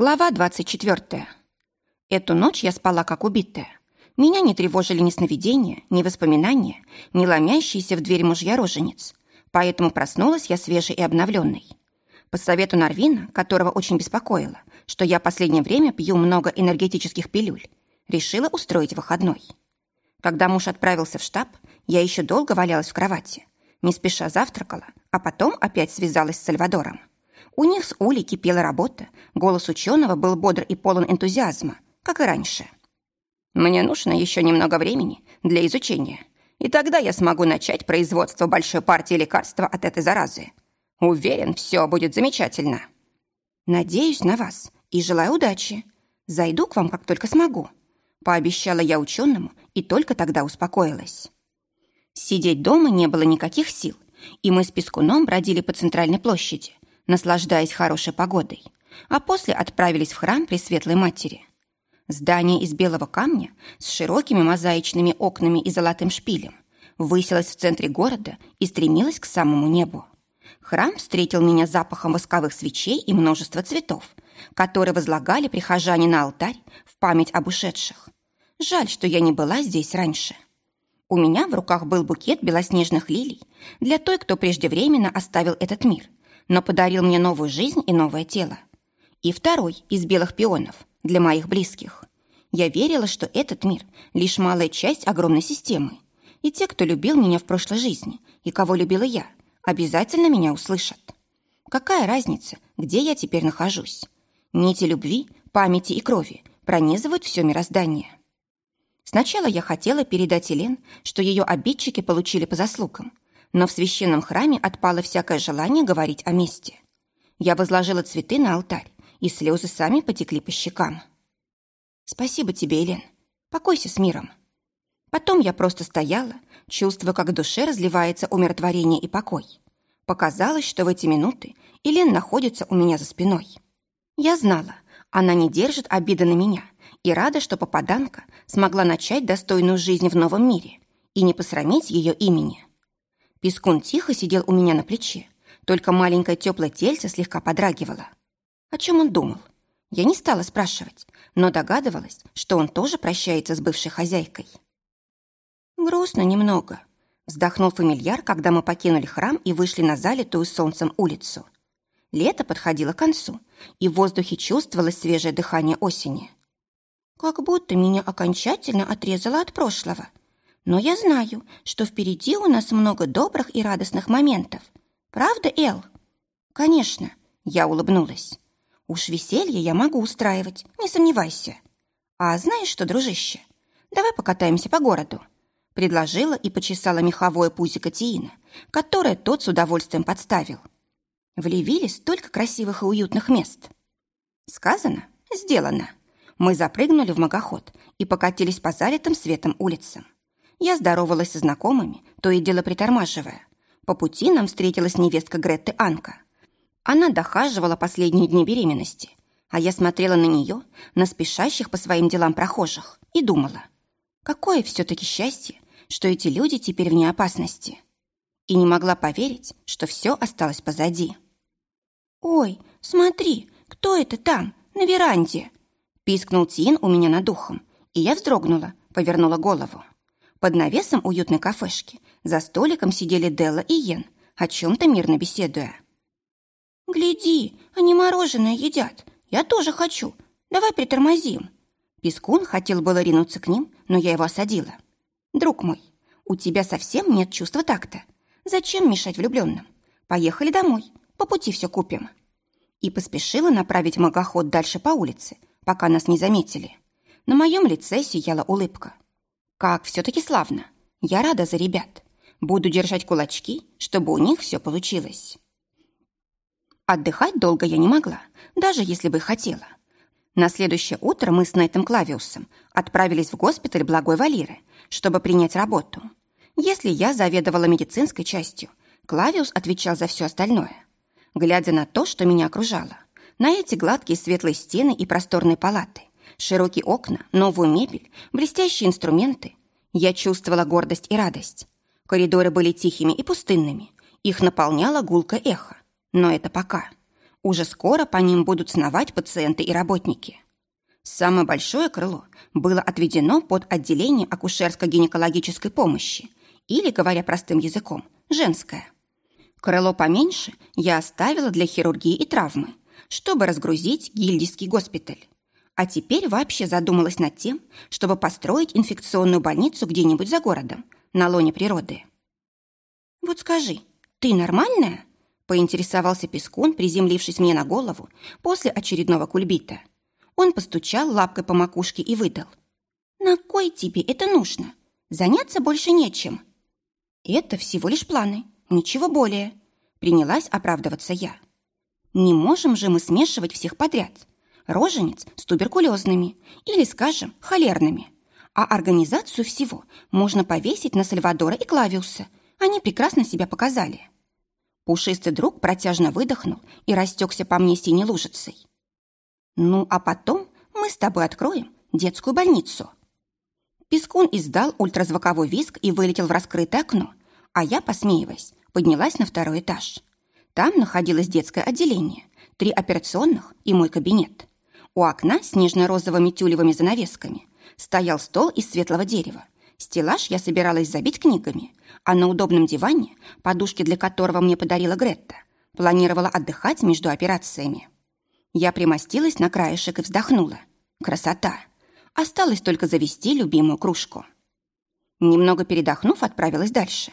Глава 24. Эту ночь я спала как убитая. Меня не тревожили ни сновидения, ни воспоминания, ни ломящиеся в дверь мужья-роженец. Поэтому проснулась я свежей и обновленной. По совету Нарвина, которого очень беспокоило, что я последнее время пью много энергетических пилюль, решила устроить выходной. Когда муж отправился в штаб, я еще долго валялась в кровати, не спеша завтракала, а потом опять связалась с Сальвадором. У них с Улей кипела работа, голос ученого был бодр и полон энтузиазма, как и раньше. «Мне нужно еще немного времени для изучения, и тогда я смогу начать производство большой партии лекарства от этой заразы. Уверен, все будет замечательно». «Надеюсь на вас и желаю удачи. Зайду к вам, как только смогу», пообещала я ученому и только тогда успокоилась. Сидеть дома не было никаких сил, и мы с Пескуном бродили по центральной площади, наслаждаясь хорошей погодой, а после отправились в храм Пресветлой Матери. Здание из белого камня с широкими мозаичными окнами и золотым шпилем высилось в центре города и стремилось к самому небу. Храм встретил меня запахом восковых свечей и множества цветов, которые возлагали прихожане на алтарь в память об ушедших. Жаль, что я не была здесь раньше. У меня в руках был букет белоснежных лилий для той, кто преждевременно оставил этот мир – но подарил мне новую жизнь и новое тело. И второй из белых пионов для моих близких. Я верила, что этот мир – лишь малая часть огромной системы. И те, кто любил меня в прошлой жизни, и кого любила я, обязательно меня услышат. Какая разница, где я теперь нахожусь? Нити любви, памяти и крови пронизывают все мироздание. Сначала я хотела передать Елен, что ее обидчики получили по заслугам, но в священном храме отпало всякое желание говорить о мести. Я возложила цветы на алтарь, и слезы сами потекли по щекам. «Спасибо тебе, Елен. Покойся с миром». Потом я просто стояла, чувствуя, как в душе разливается умиротворение и покой. Показалось, что в эти минуты Елен находится у меня за спиной. Я знала, она не держит обиды на меня и рада, что попаданка смогла начать достойную жизнь в новом мире и не посрамить ее имени. Пескун тихо сидел у меня на плече, только маленькое теплое тельце слегка подрагивало. О чем он думал? Я не стала спрашивать, но догадывалась, что он тоже прощается с бывшей хозяйкой. «Грустно немного», — вздохнул фамильяр, когда мы покинули храм и вышли на залитую солнцем улицу. Лето подходило к концу, и в воздухе чувствовалось свежее дыхание осени. «Как будто меня окончательно отрезало от прошлого», но я знаю, что впереди у нас много добрых и радостных моментов. Правда, Эл? Конечно, я улыбнулась. Уж веселье я могу устраивать, не сомневайся. А знаешь что, дружище, давай покатаемся по городу. Предложила и почесала меховое пузико Тиина, которое тот с удовольствием подставил. В Левиле столько красивых и уютных мест. Сказано, сделано. Мы запрыгнули в магоход и покатились по залитым светом улицам. Я здоровалась со знакомыми, то и дело притормаживая. По пути нам встретилась невестка Гретты Анка. Она дохаживала последние дни беременности, а я смотрела на нее, на спешащих по своим делам прохожих, и думала, какое все-таки счастье, что эти люди теперь вне опасности. И не могла поверить, что все осталось позади. «Ой, смотри, кто это там, на веранде?» Пискнул Тин у меня над духом, и я вздрогнула, повернула голову. Под навесом уютной кафешки за столиком сидели Делла и Йен, о чем-то мирно беседуя. «Гляди, они мороженое едят. Я тоже хочу. Давай притормозим». Пескун хотел было ринуться к ним, но я его осадила. «Друг мой, у тебя совсем нет чувства такта. Зачем мешать влюбленным? Поехали домой, по пути все купим». И поспешила направить магоход дальше по улице, пока нас не заметили. На моем лице сияла улыбка. Как все-таки славно. Я рада за ребят. Буду держать кулачки, чтобы у них все получилось. Отдыхать долго я не могла, даже если бы хотела. На следующее утро мы с Найтом Клавиусом отправились в госпиталь Благой Валиры, чтобы принять работу. Если я заведовала медицинской частью, Клавиус отвечал за все остальное. Глядя на то, что меня окружало, на эти гладкие светлые стены и просторные палаты, широкие окна, новую мебель, блестящие инструменты. Я чувствовала гордость и радость. Коридоры были тихими и пустынными. Их наполняло гулко эхо. Но это пока. Уже скоро по ним будут сновать пациенты и работники. Самое большое крыло было отведено под отделение акушерско-гинекологической помощи, или, говоря простым языком, женское. Крыло поменьше я оставила для хирургии и травмы, чтобы разгрузить гильдийский госпиталь. А теперь вообще задумалась над тем, чтобы построить инфекционную больницу где-нибудь за городом, на лоне природы. «Вот скажи, ты нормальная?» поинтересовался Пескун, приземлившись мне на голову после очередного кульбита. Он постучал лапкой по макушке и выдал. «На кой тебе это нужно? Заняться больше нечем». «Это всего лишь планы, ничего более», — принялась оправдываться я. «Не можем же мы смешивать всех подряд. Роженец с туберкулезными или, скажем, холерными. А организацию всего можно повесить на Сальвадора и Клавиуса. Они прекрасно себя показали». Пушистый друг протяжно выдохнул и растекся по мне синей лужицей. «Ну, а потом мы с тобой откроем детскую больницу». Пескун издал ультразвуковой визг и вылетел в раскрытое окно, а я, посмеиваясь, поднялась на второй этаж. Там находилось детское отделение, три операционных и мой кабинет. У окна с нежно-розовыми тюлевыми занавесками стоял стол из светлого дерева. Стеллаж я собиралась забить книгами, а на удобном диване, подушки для которого мне подарила Гретта, планировала отдыхать между операциями. Я примостилась на краешек и вздохнула. Красота! Осталось только завести любимую кружку. Немного передохнув, отправилась дальше.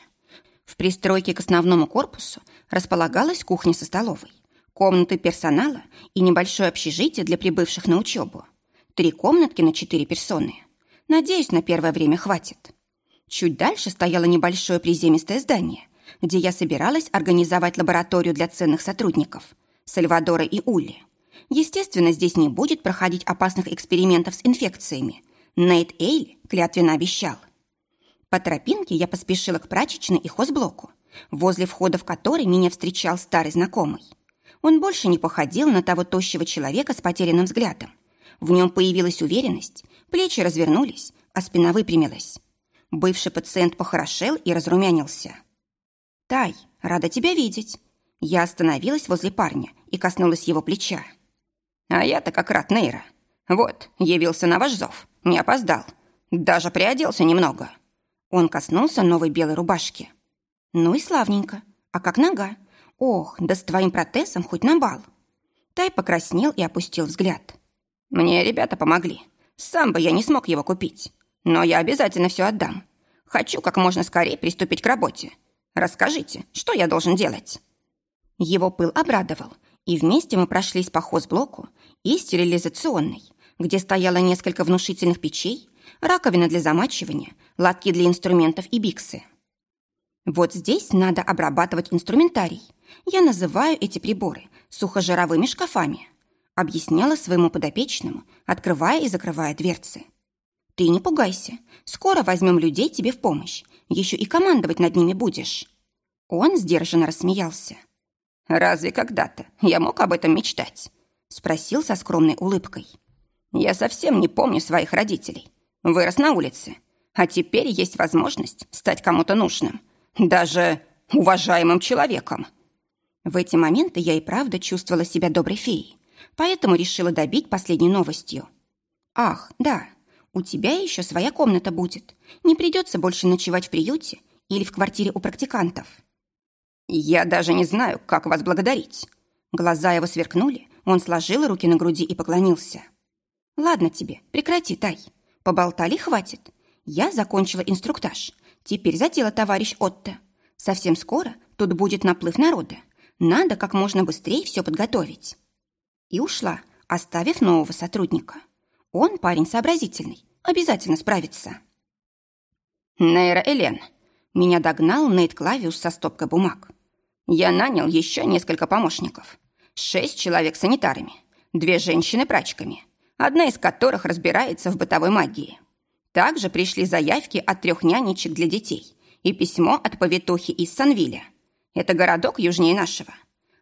В пристройке к основному корпусу располагалась кухня со столовой, комнаты персонала и небольшое общежитие для прибывших на учебу. Три комнатки на четыре персоны. Надеюсь, на первое время хватит. Чуть дальше стояло небольшое приземистое здание, где я собиралась организовать лабораторию для ценных сотрудников – Сальвадора и Ули. Естественно, здесь не будет проходить опасных экспериментов с инфекциями. Нейт Эйли клятвенно обещал. По тропинке я поспешила к прачечной и хозблоку, возле входа в который меня встречал старый знакомый. Он больше не походил на того тощего человека с потерянным взглядом. В нем появилась уверенность, плечи развернулись, а спина выпрямилась. Бывший пациент похорошел и разрумянился. «Тай, рада тебя видеть». Я остановилась возле парня и коснулась его плеча. «А я-то как рад Нейра. Вот, явился на ваш зов, не опоздал. Даже приоделся немного». Он коснулся новой белой рубашки. «Ну и славненько. А как нога? Ох, да с твоим протезом хоть на бал». Тай покраснел и опустил взгляд. «Мне ребята помогли. Сам бы я не смог его купить. Но я обязательно все отдам. Хочу как можно скорее приступить к работе. Расскажите, что я должен делать?» Его пыл обрадовал, и вместе мы прошлись по хозблоку и стерилизационной, где стояло несколько внушительных печей, раковина для замачивания, лотки для инструментов и биксы. Вот здесь надо обрабатывать инструментарий. Я называю эти приборы сухожировыми шкафами. Объясняла своему подопечному, открывая и закрывая дверцы. Ты не пугайся. Скоро возьмем людей тебе в помощь. Еще и командовать над ними будешь». Он сдержанно рассмеялся. «Разве когда-то я мог об этом мечтать?» Спросил со скромной улыбкой. «Я совсем не помню своих родителей. Вырос на улице. А теперь есть возможность стать кому-то нужным. Даже уважаемым человеком». В эти моменты я и правда чувствовала себя доброй феей, поэтому решила добить последней новостью. «Ах, да, у тебя еще своя комната будет. Не придется больше ночевать в приюте или в квартире у практикантов. Я даже не знаю, как вас благодарить. Глаза его сверкнули, он сложил руки на груди и поклонился. Ладно тебе, прекрати, Тай. Поболтали, хватит. Я закончила инструктаж. Теперь за дело, товарищ Отто. Совсем скоро тут будет наплыв народа. Надо как можно быстрее все подготовить. И ушла, оставив нового сотрудника. Он парень сообразительный, обязательно справится. Нейра Элен. Меня догнал Нейт Клавиус со стопкой бумаг. Я нанял еще несколько помощников. Шесть человек санитарами, две женщины прачками, одна из которых разбирается в бытовой магии. Также пришли заявки от трех нянечек для детей и письмо от повитухи из Санвиля. Это городок южнее нашего.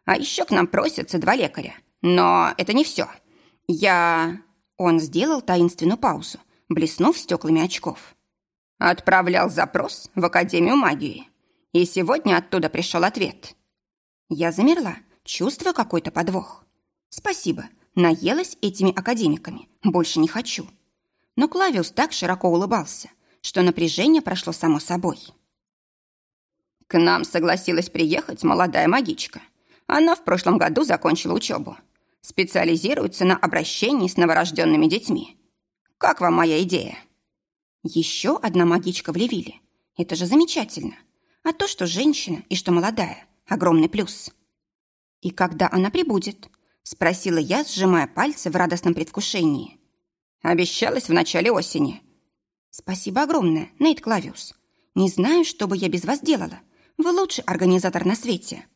А еще к нам просятся два лекаря. Но это не все. Я... Он сделал таинственную паузу, блеснув стеклами очков. Отправлял запрос в Академию магии. И сегодня оттуда пришел ответ. Я замерла, чувствуя какой-то подвох. Спасибо, наелась этими академиками, больше не хочу. Но Клавиус так широко улыбался, что напряжение прошло само собой. К нам согласилась приехать молодая магичка. Она в прошлом году закончила учебу. Специализируется на обращении с новорожденными детьми. Как вам моя идея? Еще одна магичка в Левиле. Это же замечательно. А то, что женщина и что молодая – огромный плюс. «И когда она прибудет?» – спросила я, сжимая пальцы в радостном предвкушении. «Обещалась в начале осени». «Спасибо огромное, Нейт Клавиус. Не знаю, что бы я без вас делала. Вы лучший организатор на свете».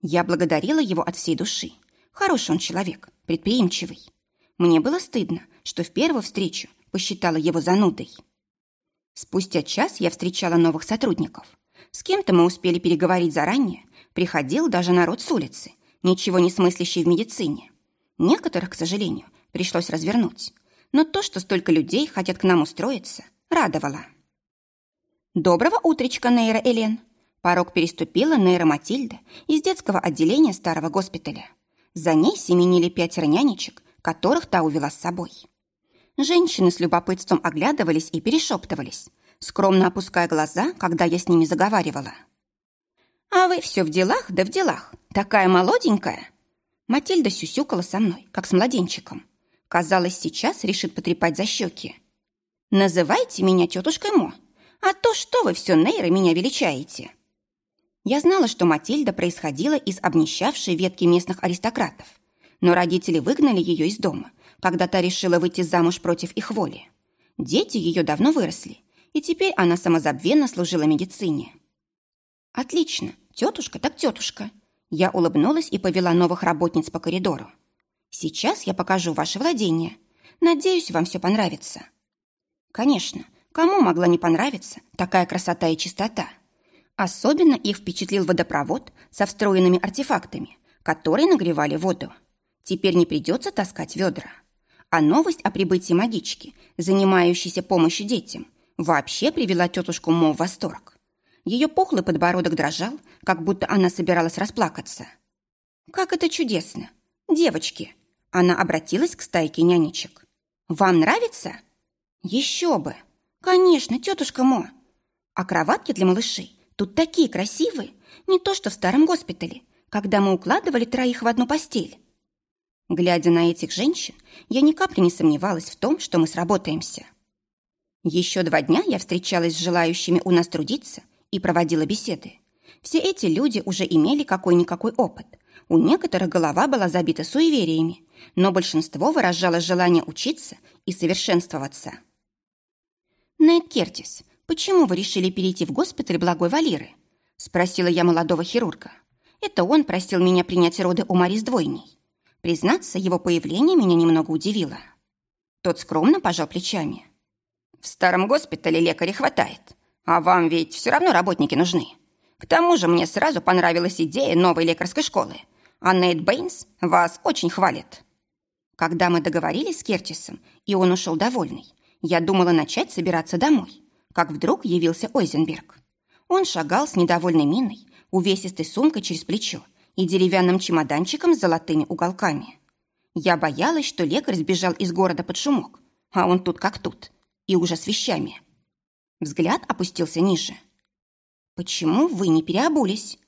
Я благодарила его от всей души. Хороший он человек, предприимчивый. Мне было стыдно, что в первую встречу посчитала его занудой. Спустя час я встречала новых сотрудников. С кем-то мы успели переговорить заранее, приходил даже народ с улицы, ничего не смыслящий в медицине. Некоторых, к сожалению, пришлось развернуть. Но то, что столько людей хотят к нам устроиться, радовало. «Доброго утречка, Нейра Элен!» Порог переступила Нейра Матильда из детского отделения старого госпиталя. За ней семенили пятеро нянечек, которых та увела с собой. Женщины с любопытством оглядывались и перешептывались, скромно опуская глаза, когда я с ними заговаривала. «А вы все в делах, да в делах. Такая молоденькая!» Матильда сюсюкала со мной, как с младенчиком. Казалось, сейчас решит потрепать за щеки. «Называйте меня тетушкой Мо, а то что вы все нейры меня величаете?» Я знала, что Матильда происходила из обнищавшей ветки местных аристократов, но родители выгнали ее из дома, когда та решила выйти замуж против их воли. Дети ее давно выросли, и теперь она самозабвенно служила медицине. «Отлично, тетушка так тетушка». Я улыбнулась и повела новых работниц по коридору. «Сейчас я покажу ваше владение. Надеюсь, вам все понравится». Конечно, кому могла не понравиться такая красота и чистота? Особенно их впечатлил водопровод со встроенными артефактами, которые нагревали воду. Теперь не придется таскать ведра. А новость о прибытии магички, занимающейся помощью детям, вообще привела тетушку Мо в восторг. Ее пухлый подбородок дрожал, как будто она собиралась расплакаться. «Как это чудесно! Девочки!» Она обратилась к стайке нянечек. «Вам нравится?» «Еще бы! Конечно, тетушка Мо! А кроватки для малышей тут такие красивые, не то что в старом госпитале, когда мы укладывали троих в одну постель. Глядя на этих женщин, я ни капли не сомневалась в том, что мы сработаемся. Еще два дня я встречалась с желающими у нас трудиться и проводила беседы. Все эти люди уже имели какой-никакой опыт. У некоторых голова была забита суевериями, но большинство выражало желание учиться и совершенствоваться. «Нейт Кертис, почему вы решили перейти в госпиталь Благой Валиры?» спросила я молодого хирурга. Это он просил меня принять роды у Мари с двойней. Признаться, его появление меня немного удивило. Тот скромно пожал плечами. «В старом госпитале лекарей хватает, а вам ведь все равно работники нужны. К тому же мне сразу понравилась идея новой лекарской школы, а Нейт Бэйнс вас очень хвалит». Когда мы договорились с Кертисом, и он ушел довольный, я думала начать собираться домой, как вдруг явился Ойзенберг. Он шагал с недовольной миной, увесистой сумкой через плечо и деревянным чемоданчиком с золотыми уголками. Я боялась, что лекарь сбежал из города под шумок, а он тут как тут, и уже с вещами. Взгляд опустился ниже. «Почему вы не переобулись?»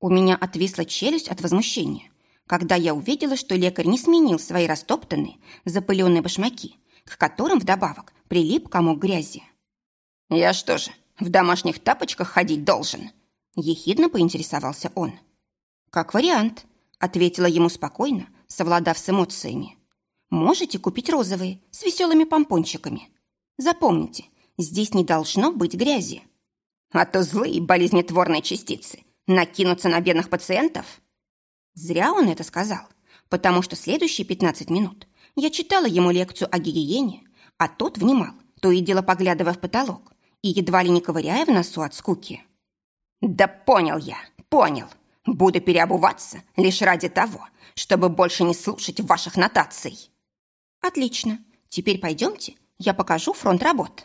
У меня отвисла челюсть от возмущения, когда я увидела, что лекарь не сменил свои растоптанные, запыленные башмаки, к которым вдобавок прилип комок грязи. «Я что же, в домашних тапочках ходить должен?» Ехидно поинтересовался он. «Как вариант», — ответила ему спокойно, совладав с эмоциями. «Можете купить розовые, с веселыми помпончиками. Запомните, здесь не должно быть грязи. А то злые болезнетворные частицы накинутся на бедных пациентов». Зря он это сказал, потому что следующие 15 минут я читала ему лекцию о гигиене, а тот внимал, то и дело поглядывая в потолок и едва ли не ковыряя в носу от скуки. «Да понял я, понял!» Буду переобуваться лишь ради того, чтобы больше не слушать ваших нотаций. Отлично. Теперь пойдемте, я покажу фронт работ.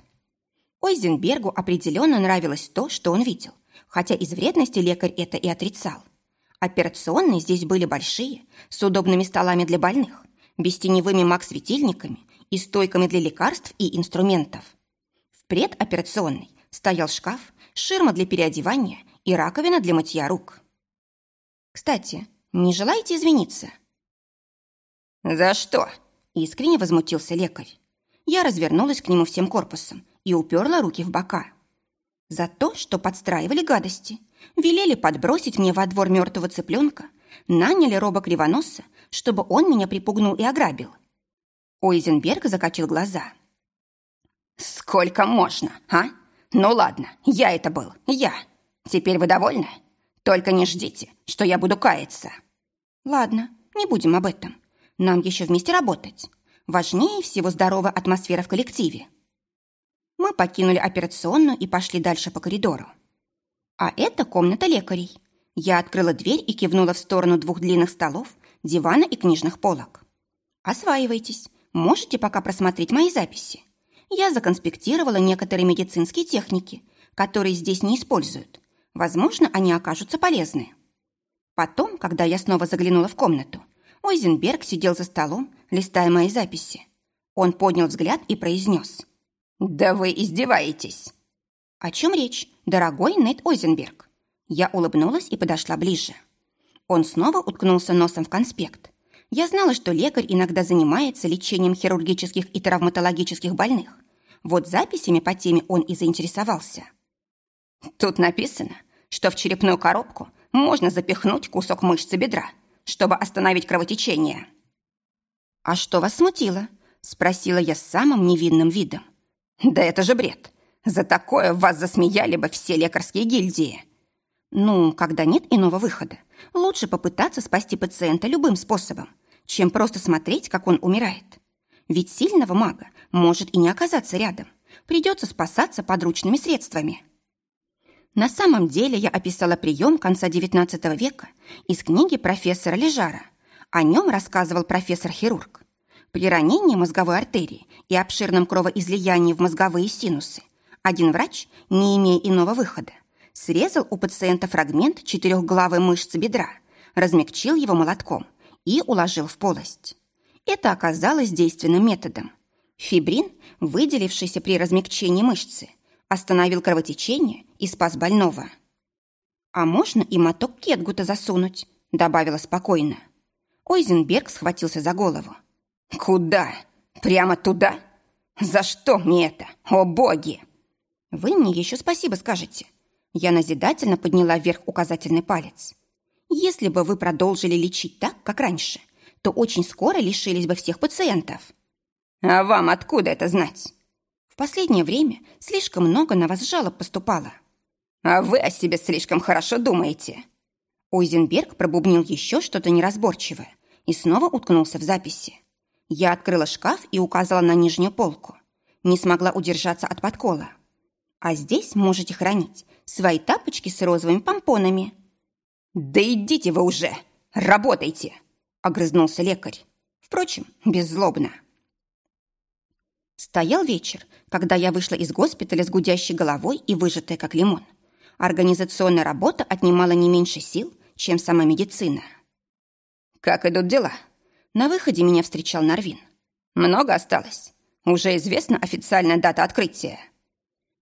Ойзенбергу определенно нравилось то, что он видел, хотя из вредности лекарь это и отрицал. Операционные здесь были большие, с удобными столами для больных, бестеневыми маг-светильниками и стойками для лекарств и инструментов. Предоперационной стоял шкаф, ширма для переодевания и раковина для мытья рук. «Кстати, не желаете извиниться?» «За что?» – искренне возмутился лекарь. Я развернулась к нему всем корпусом и уперла руки в бока. За то, что подстраивали гадости, велели подбросить мне во двор мертвого цыпленка, наняли роба Кривоноса, чтобы он меня припугнул и ограбил. Ойзенберг закатил глаза. «Сколько можно, а? Ну ладно, я это был, я. Теперь вы довольны? Только не ждите, что я буду каяться». «Ладно, не будем об этом. Нам еще вместе работать. Важнее всего здоровая атмосфера в коллективе». Мы покинули операционную и пошли дальше по коридору. А это комната лекарей. Я открыла дверь и кивнула в сторону двух длинных столов, дивана и книжных полок. Осваивайтесь. Можете пока просмотреть мои записи. Я законспектировала некоторые медицинские техники, которые здесь не используют. Возможно, они окажутся полезны. Потом, когда я снова заглянула в комнату, Ойзенберг сидел за столом, листая мои записи. Он поднял взгляд и произнес. «Да вы издеваетесь!» «О чем речь, дорогой Нейт Ойзенберг?» Я улыбнулась и подошла ближе. Он снова уткнулся носом в конспект. Я знала, что лекарь иногда занимается лечением хирургических и травматологических больных. Вот записями по теме он и заинтересовался. Тут написано, что в черепную коробку можно запихнуть кусок мышцы бедра, чтобы остановить кровотечение. «А что вас смутило?» – спросила я с самым невинным видом. «Да это же бред! За такое вас засмеяли бы все лекарские гильдии!» «Ну, когда нет иного выхода, лучше попытаться спасти пациента любым способом, чем просто смотреть, как он умирает. Ведь сильного мага может и не оказаться рядом. Придется спасаться подручными средствами». На самом деле я описала прием конца XIX века из книги профессора Лежара. О нем рассказывал профессор-хирург. При ранении мозговой артерии и обширном кровоизлиянии в мозговые синусы один врач, не имея иного выхода, срезал у пациента фрагмент четырехглавой мышцы бедра, размягчил его молотком и уложил в полость. Это оказалось действенным методом. Фибрин, выделившийся при размягчении мышцы, остановил кровотечение и спас больного. «А можно и моток кетгута засунуть?» добавила спокойно. Ойзенберг схватился за голову. «Куда? Прямо туда? За что мне это? О, боги!» «Вы мне еще спасибо скажете». Я назидательно подняла вверх указательный палец. «Если бы вы продолжили лечить так, как раньше, то очень скоро лишились бы всех пациентов». «А вам откуда это знать?» «В последнее время слишком много на вас жалоб поступало». «А вы о себе слишком хорошо думаете». Ойзенберг пробубнил еще что-то неразборчивое и снова уткнулся в записи. Я открыла шкаф и указала на нижнюю полку. Не смогла удержаться от подкола. А здесь можете хранить свои тапочки с розовыми помпонами». «Да идите вы уже! Работайте!» — огрызнулся лекарь. Впрочем, беззлобно. Стоял вечер, когда я вышла из госпиталя с гудящей головой и выжатая, как лимон. Организационная работа отнимала не меньше сил, чем сама медицина. «Как идут дела?» На выходе меня встречал Нарвин. «Много осталось. Уже известна официальная дата открытия».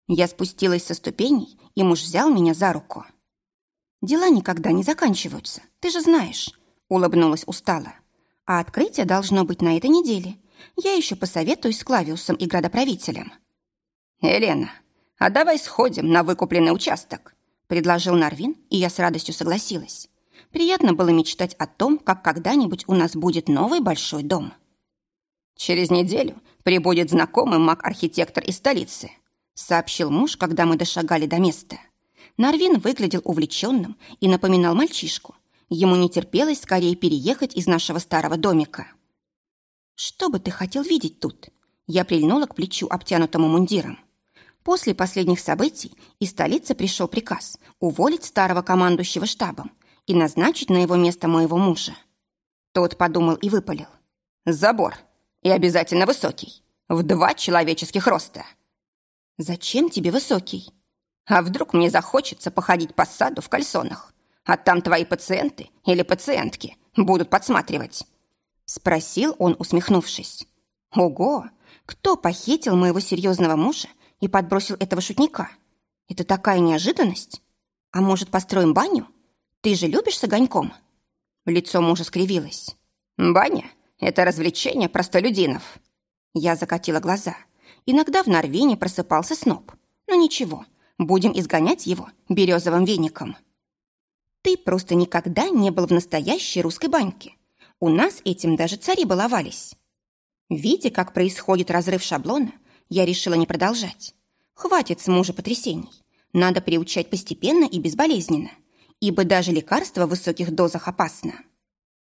Я спустилась со ступеней, и муж взял меня за руку. «Дела никогда не заканчиваются, ты же знаешь», — улыбнулась устало. «А открытие должно быть на этой неделе. Я еще посоветуюсь с Клавиусом и градоправителем». «Елена, а давай сходим на выкупленный участок», — предложил Нарвин, и я с радостью согласилась. Приятно было мечтать о том, как когда-нибудь у нас будет новый большой дом. «Через неделю прибудет знакомый маг-архитектор из столицы», сообщил муж, когда мы дошагали до места. Нарвин выглядел увлеченным и напоминал мальчишку. Ему не терпелось скорее переехать из нашего старого домика. «Что бы ты хотел видеть тут?» Я прильнула к плечу, обтянутому мундиром. После последних событий из столицы пришел приказ уволить старого командующего штабом и назначить на его место моего мужа. Тот подумал и выпалил. «Забор. И обязательно высокий. В два человеческих роста». «Зачем тебе высокий?» «А вдруг мне захочется походить по саду в кальсонах? а там твои пациенты или пациентки будут подсматривать?» Спросил он, усмехнувшись. «Ого! Кто похитил моего серьезного мужа и подбросил этого шутника? Это такая неожиданность! А может, построим баню? Ты же любишь с огоньком?» Лицо мужа скривилось. «Баня — это развлечение простолюдинов». Я закатила глаза. Иногда в Норвене просыпался сноб. Но ничего, будем изгонять его березовым веником. Ты просто никогда не был в настоящей русской баньке. У нас этим даже цари баловались. Видя, как происходит разрыв шаблона, я решила не продолжать. Хватит с мужа потрясений. Надо приучать постепенно и безболезненно, ибо даже лекарство в высоких дозах опасно.